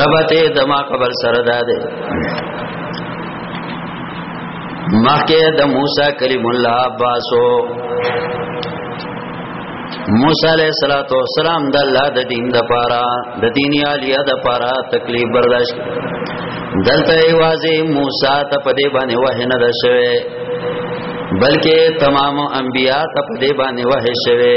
ربطه د ما قبل سره ده ده مخکې د موسی کلیم الله عباسو موسی علیہ الصلوۃ والسلام د الله د دین د پاره د دین عالیه د پاره تکلیف برداشت دلته ایوازه موسی ته په دې باندې وه نه ده شوه بلکې تمام انبیا ته په دې باندې وه شوه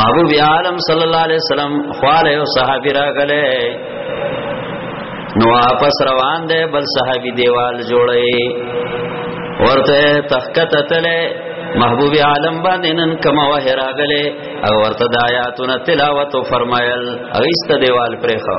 محبوب عالم صلی الله علیه وسلم خواله او صحابي راغله نو واپس روان دی بل صحابي دیوال جوړي ورته تخکت تله محبوب عالم باندې نن کما وه راغله او ورته د آیاتونو تلاوت او فرمایل او ایست دیوال پرې خو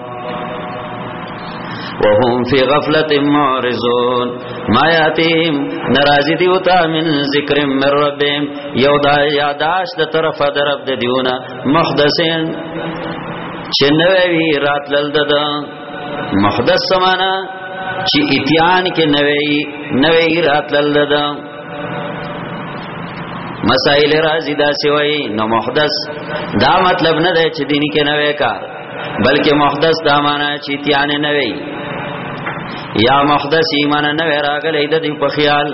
وهم فی غفلت معرضون ما یاتیم ناراضی دی وتا من ذکر من ربهم یو دا یاداش د طرف درب د دیونه محدثین چې نوې وی راتلل دد محدث سمانا چې اتیان کې نوې نوې راتلل دد مسائل راځي دا سوي نو محدث دا مطلب نه دی چې دیني کې نوې کار بلکې محدث دا معنا چې تیان نه وي یا محدث ایمان نه وي راغلی د دې په خیال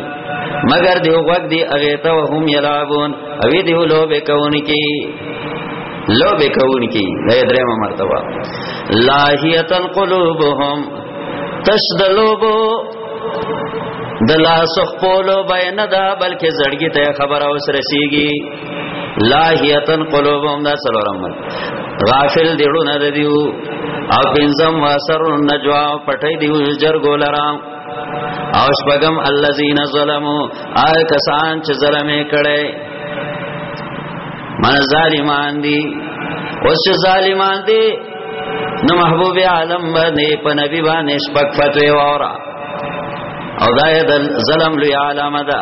مگر دی وګ دی اغه ته هم یلعبون او دی لوبه کوونکی لوبه کوونکی دا درېمه مرتبه لاهیتن قلوبهم تشدلوبو د لاس خپلو بین دا بلکې زړګی ته خبر اوس رسیږي لاهیتن قلوبهم دا سلورم غافل دیړو نه دیو او پنځم واسر النجوا پټي دیو جرګو لرام او شپغم الذين ظلموا آی کسان چې ظلم کړي من ظالمان دي اوس چې ظالمان دي نو محبوب عالم باندې په نبی باندې شپږ فتوی وره او دا د ظلم لوی علامه ده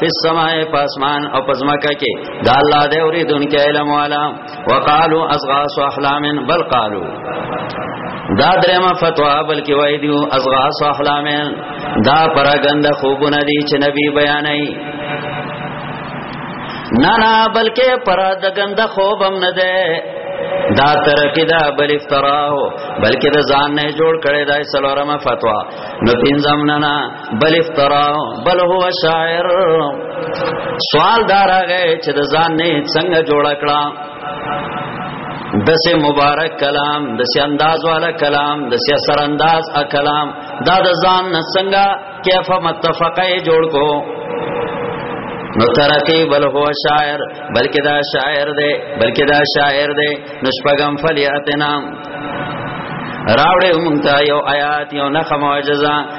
فی السماء پاسمان او پزماکه کې دا الله دې اوریدونکو علم والا وقالو اصغاث احلام بل قالو دا درېما فتوا بلکې وای دیو اصغاث احلام دا پرګند خوبونه دي چې نبی بیانای نه نه بلکې پر د ګنده خوب هم نه ده دا ترقی دا بل افترا ہو بلکې د ځان نه جوړ کړي دا سلورمه فتوا نو پینځم نه نه بل افترا بل هو شاعر سوال دار هغه چې د ځان نه څنګه جوړ کړه دسه مبارک کلام دسه انداز والا کلام دسه سر انداز ا کلام دا د ځان نه څنګه کیف متفقه جوړ کو نو ترقی بل هو شاعر بلکې دا شاعر دی بلکې دا شاعر دی نشپغم فلیاتنا راوړې مونږ ته یو آیات یو نخ معجزه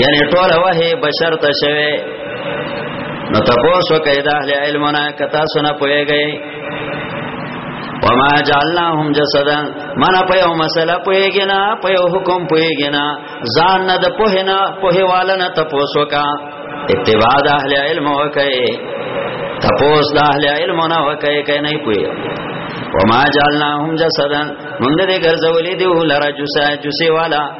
یعنی ټول وحی بشر ته شوی نو تاسو کې د اهل علمنا کتا سنا پويږي وما جعلناهم جسدا من په یو مسله پويږي نه په یو حکم پويږي نه ځان نه د په نه په والنه تاسو کا اتباع د اهل علم وکي تپوس د اهل علم نه وکي کای نه پوي وما جعلناهم جسدا موږ دې ګرځولې دی ولرا جوسه جوسه والا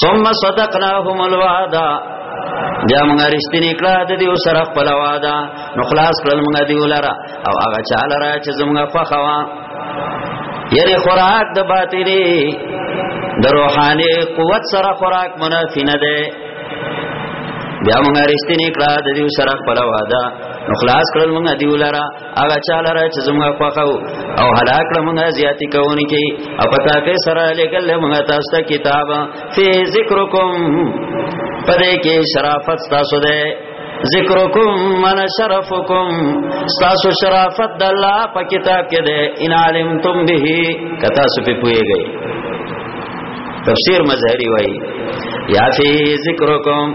ثم صدقناهم الوعد بیا موږ رښتینی کړه د دې سره خپل وعده نو خلاص کړل موږ دی ولرا او هغه چاله را چې زموږ خوخوا یعنی خوراک د باطلی د روحاني قوت سره خوراک منافی نه ده بیا موږ رښتینی کړه د دې سره خپل وعده نو خلاص کړل موږ دی ولرا هغه چاله را چې زموږ خوخه او هلاک موږ زیاتی کوونکی او پتا کې سره لګل موږ تاسو ته کتاب فی ذکرکم پدې کې شرافت تاسو ده ذکرکم من شرفکم تاسو شرافت د الله په کتاب کې ده ان علمتم به کتا سو په پويږي تفسیر مظهری وای یا فی ذکرکم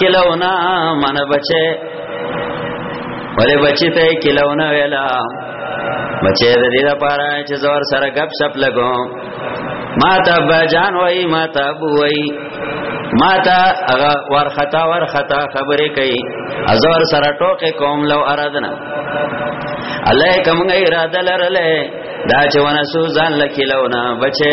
کلونا من بچه ولی بچی ته کلونا ویلا بچه د دې لپاره چې زور سره غب شپ لګو ما ته بجان وای ما ته بو وای ما ته هغه ورختا ورختا خبرې کوي ازور سره ټوکې کوم لو ارادنا الله کومه اراده لرله دا چې ونه سوزان لکیلونه بچي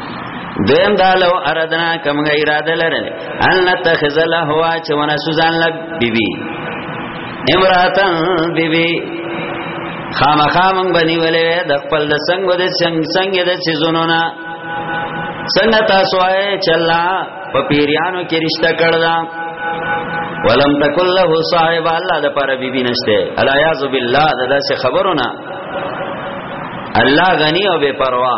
دیم دا لو اردنا کم غی اراده لرل ان نتخذ له هوا چې ونه سوزان لب بیبي امراتن بیبي خامخا مونږ بنی ولې د خپل د څنګ د څنګ څنګ د سيزونو نه څنګه تاسو آئے چلا په پیریانو کې رشتہ کړدا ولم تکل له صاحب الله د پر بی بی نشته الا یاذ بالله دغه خبرونه الله غنی او بے پروا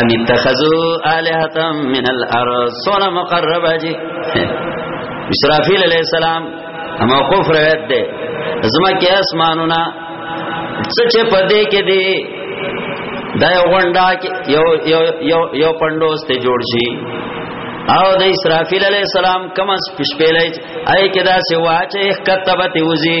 ام اتخذوا الهه من الارض سونا مقربه جی اسرافیل علیہ السلام موقوف روایت ده زما کې اسمانونه څه چې پدې کې دي دا یو غونډا کې یو یو یو یو پندوس ته جوړ شي او د اسرافیل علی السلام کوم شپېلې آی کې دا سوا چې کتبت وزي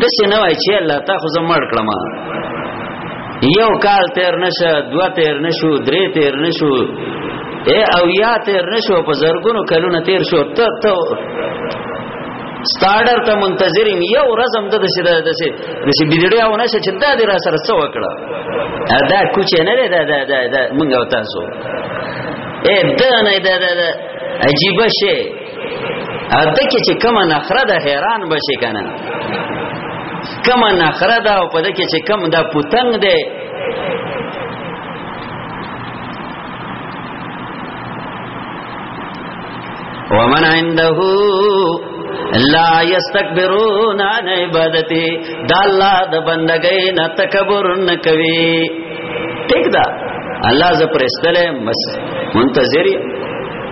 د څه نه وای چې الله تا خو زمړ کړم یو کال تیر نشه دوا تیر نشو درې تیر نشو اے او یا تیر نشو په زرګونو کلونه تیر شو ته ته ستاډر ته منتظرین یو ورځ هم د دسه د دسه دسه بيدړې او نشه چې دا دې را سره څه وکړه دا کوچ نه دی دا دا دا, دا مونږ او تاسو اے دا نه دا دا, دا عجیب شی اته کې چې کما نخره ده حیران بشي کنه کما نخره ده او په دې کې چې کم ده پتنګ ده ومن عنده لا یستكبرون عن عبادتي دا الله د بندګۍ نه تکبر نه کوي ټیک ده الله ز پرستله مس منتظر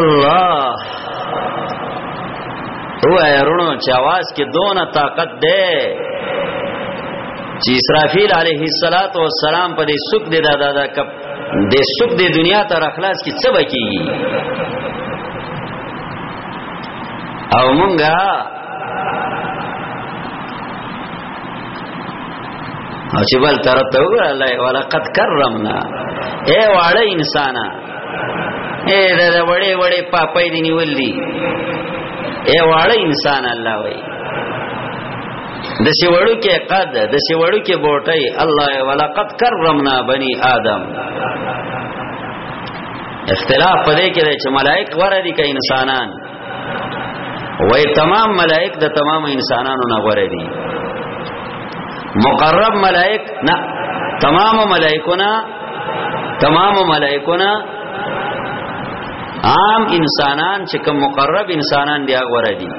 الله او ایرونو چې आवाज کې دونه طاقت ده چې اسرافیل علیه الصلاۃ والسلام په دې سوق دې دادا دا کپ دې سوق دې دنیا ته اخلاص کې څه بکی او مونږه او چې بل طرف ته وګوره الله ولقد کرمنا اے واړه انسان اے دا وړې وړې پاپې دی نیولې اے واړه انسان الله وای د سی وړو کې قد د سی وړو کې بوټي الله ولقد کرمنا بني آدم اختلاف پدې کې چې ملائک ور دي که انسانان وای تمام ملائک د تمام انسانانو نه غوړې دي مقرب ملائک نه تمام ملائکونه تمام ملائکونه عام انسانان چې کوم مقرب انسانان دی هغه غوړې دي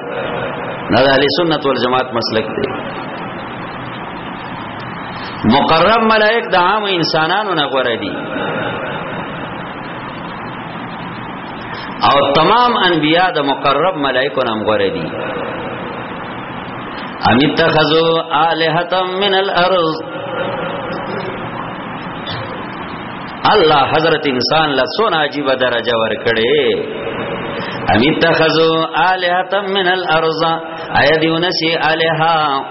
نه د اهل سنت والجماعت مسلک دی مقرب ملائک د عام انسانانو نه غوړې دي او تمام انبیاء د مقرب ملائکو نام غره دي ام اتخذوا الهه من الارض الله حضرت انسان له سونه عجیب درجه ور کړې ام اتخذوا الهه من الارض ايدونسي الها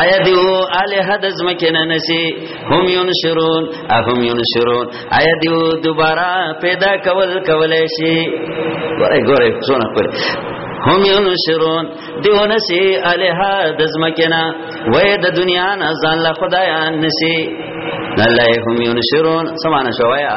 آیا دیو الہ د زمکه نه نسی هم ينشرون اهم ينشرون آیا دیو دوباره پیدا کول کولای شي ګوره ګوره څونه پر هم ينشرون دیو نسی الہ د زمکه نه وای د دنیا نه ځان له خدایان نسی الله هم ينشرون سمانه شوایا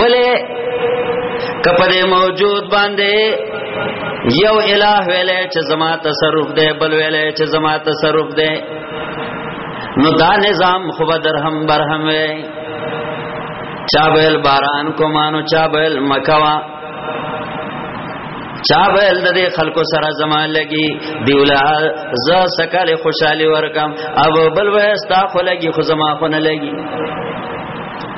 ولی کپد موجود باندې یو الہ ویلې چې زما تصرف دی بل ویلې چې زما تصرف دی نو دا نظام خو درهم برهم وی چا بیل باران کو مانو چا بیل مکوا چا بیل د دې خلکو سره زما لګي دیولا ز سکل خوشحالي ورکم او بل وستا خو لګي خو زما خو نه لګي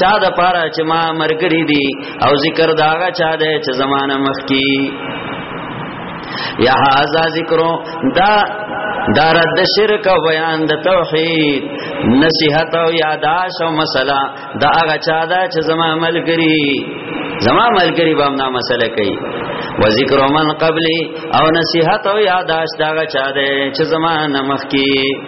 چا د پاره چې ما مرګري دي او ذکر داغه چا ده چې زمانہ مخکی یا هاذا ذکرو دا دار د شرک او بیان د توحید نصیحت او یاداش او مسله دا هغه چا ده چې زما عمل کری زما عمل کری به امنا مسله کوي و ذکر من قبلی او نصیحت او یاداش دا هغه چا ده چې زما نمخ کی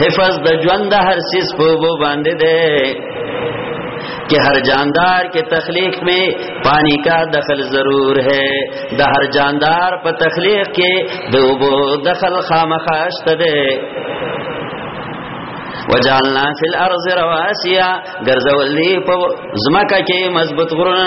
حفظ د ژوند هر سیس په وو باندې ده کہ ہر جاندار کے تخلیق میں پانی کا دخل ضرور ہے د ہر جاندار په تخلیق کې د وبو دخل خامخاشت ده وجعلنا فی الارض رواسیا ګرځولې په زمکه کې مضبوط غرونه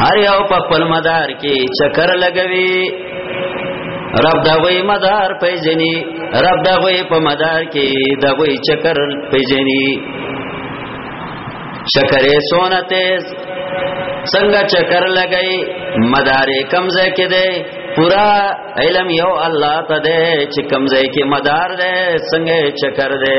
هر یو په خپل مدار کې چکر لګوي رب دا وی مدار پیجنی رب دا وی په مدار کې دا وی چکر پیجنی چکرې سونه تیز څنګه چکر لګای مدارې کمزې کې ده پورا علم یو الله ته ده چې کمزې کې مدار ده څنګه چکر ده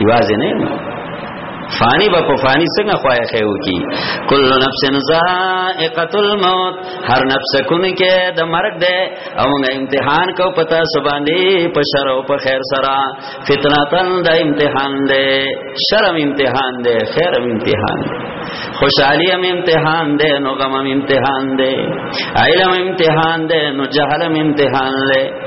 یوازې نه فانی با په فانی څنګه خوای خیو کی کل نفس ذائقه الموت هر نفس کون کې د مرګ ده او موږ امتحان کو پتا سباندی په شر او په خیر سرا فتنه تن د امتحان ده شرم امتحان ده خیر امتحان ده خوشحالی هم امتحان ده نو غم هم امتحان ده علم امتحان ده نو جهل هم امتحان ده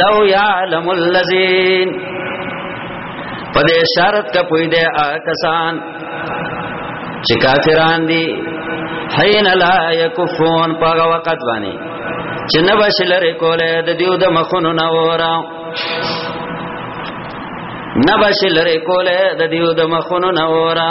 لو يعلم الذين په دې شرط کا پوي دې کسان چې کافران دي حين لا يكفون په وخت باندې چې نه بشلر کوله د دیو د مخونو نه ورا نه بشلر کوله د دیو د مخونو نه ورا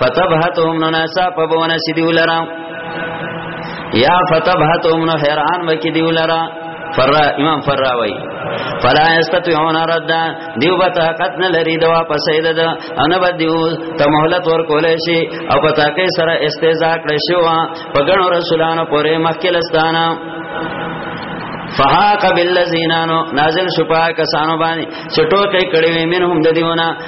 فتبهتهم نو ناسا په بونه سي دیو لرا یا فتبهتهم نو حیران وکي دیو لرا فرا امام فرا وای فلا استطيعون رد دیو به طاقت نه لري دا واپس اید دا ان به دیو ته مهلت ور کولې شي او په تاکي سره استهزاء کړې شو په غنو رسولانو پورې مخکلستانه فهاق بالذین نازل شپا کسانو باندې چټو کې کړي وي منهم د دیونه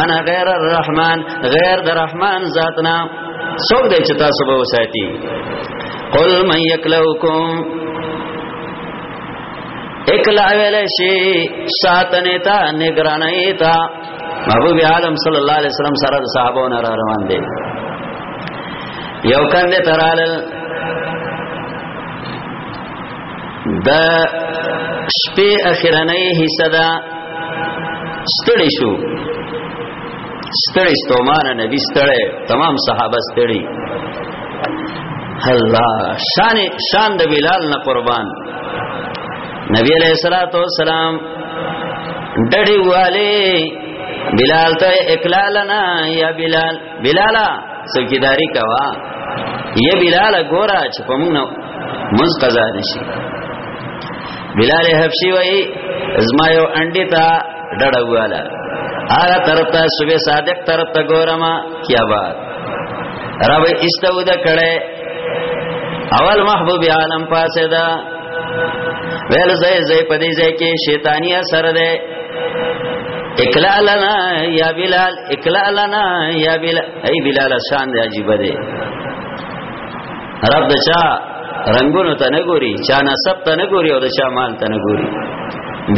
من غیر الرحمن غیر د رحمان ذاتنا څوک دی چې تاسو به وساتي قل من یکلوکم اکلا ویل شي ساتنه تا نگرانه تا محبوب عالم صلی الله علیه وسلم سره د صحابو نه روان دي یو کند ترالل د شپې اخرنۍ حصہ دا ستړي شو ستړي ستومانه نبی ستړي تمام صحابه ستړي الله شان شان د بلال نه قربان نبی علیہ الصلوۃ والسلام ډډي والے بلال ته اکلالنا یا بلال بلالا څوکیداری کوا یا بلال ګورا چې په موږ مز قضا نشي بلال حبشي وای زما یو انډی تا ډډه واله آغا طرف تا صبح صادق طرف تا ګورم کیا بات رب استو د کړه اول محبوب عالم پاسه دا ویل زې زې پدې زې کې شیطانی اثر ده اکلا لنا یا بلال اکلا لنا یا بلال ای بلال شان دی عجیب دی رب دچا رنگونو ته نه ګوري چا نسب ته نه ګوري او دچا مال ته نه ګوري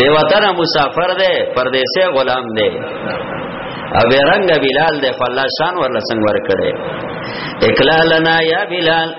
دی وطن مسافر دی پردیسه غلام دی او رنگ بلال دی خو الله شان ورله څنګه ور کړی اکلا لنا یا بلال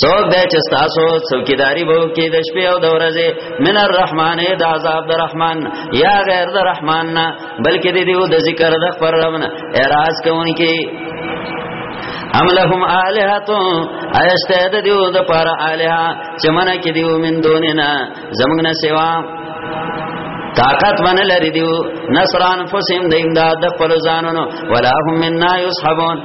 څوک دی چې تاسو څوکیداری وو کې د شپې او د ورځې من الرحمن د عذاب د رحمان یا غیر د رحمان نه بلکې د دیو د ذکر د خبر رمن اعتراض کوونکی ام لهم الہتو ایسته د دیو د پاره الہ چې منه کې دیو من دوننا زمنګ نه سیوا طاقت من لري دیو نصران فسم د امداد د خپل ځانونو ولا هم منا یصحبون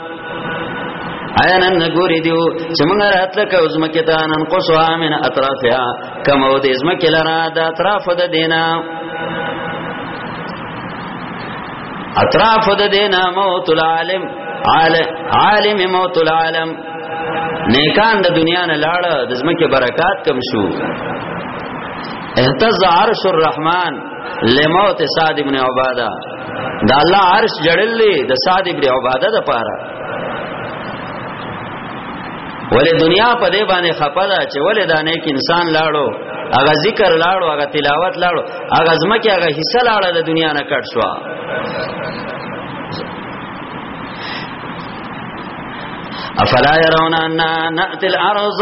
آیا نن نګوري دیو چې موږ راتله کو زمکه ته نن قصوا من اطرافها کما و دې زمکه لرا د اطراف د دینا اطراف د دینا موت العالم عالم موت العالم نیکان د دنیا نه لاړ د زمکه برکات کم شو اهتز عرش الرحمن لموت سعد ابن عباده دا الله عرش جړل دی د صاد ابن عباده د پاره ولې دنیا په دې باندې خپه ده چې ولې دا نیک انسان لاړو هغه ذکر لاړو هغه تلاوت لاړو هغه زمکه هغه حصہ لاړه د دنیا نه کټ شو افلا يرون ان ناتي الارض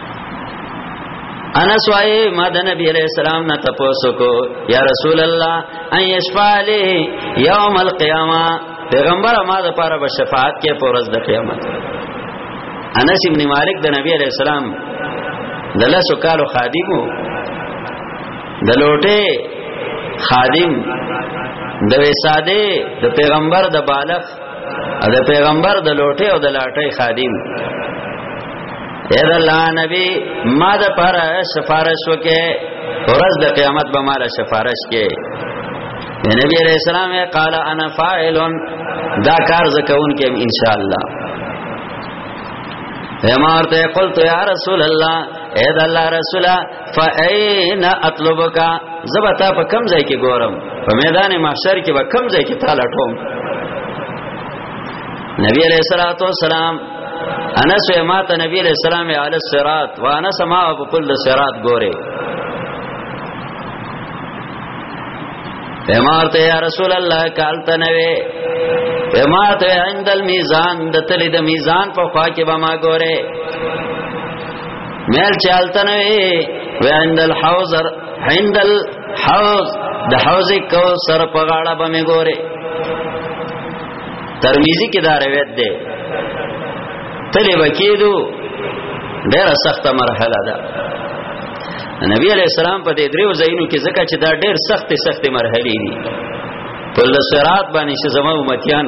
انس وای ما د نبی علیہ السلام نه تاسو کو یا رسول الله ان یشفع علی یوم القیامه پیغمبر ما د پاره به شفاعت کې پورز د قیامت انس ابن مالک د نبی علیہ السلام د لاسو کالو خادمو د لوټه خادم د وساده د پیغمبر د بالغ او د پیغمبر د لوټه او د لاټه خادم اے د الله نبی ما د پر سفارش وکې ورځ د قیامت به مال سفارش کې نبی علیہ السلام قال انا فاعل دا کار زکون کې ان شاء الله امارته قلت یا رسول الله اے د الله رسوله فاین اطلبک زبتا په کم ځای کې ګورم په میدان محشر کې به کم ځای کې تعالی ټوم نبی علیہ الصلوۃ والسلام انس ما ته نبی علیہ السلام علی الصراط وانا سما په کل صراط ګوره امارت یا رسول الله کال تنوي امارت عند المیزان د تل د میزان په خوا کې به ما ګوره مېل چالتن وی وعند الحوزر عند الحوز د حوز کوثر په غاړه به مې ګوره ترمذی کې دا روایت ده تلې وکیدو ډېره سخته مرحله ده نبی علیہ السلام په دې دریو ځایونو کې ځکه چې دا ډېر سخت سخت مرحله دي په لسرات باندې چې زما امتیان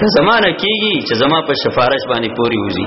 که زمانه کیږي چې زما په شفارش باندې پوری وځي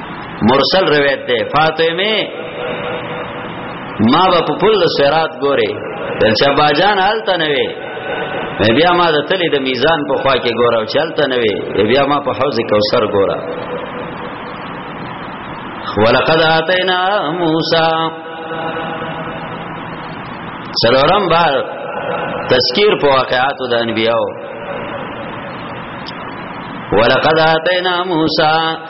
مرسل روایت ده فاطمه ما په پل سرات ګوره دلته باجان حالته نه وي بیا ما د تلی د میزان په خوا کې ګوره او چلته نه وي بیا ما په حوض کوثر ګوره ولقد اتینا موسی سلورم بار تذکیر په واقعات د انبیاو ولقد اتینا موسی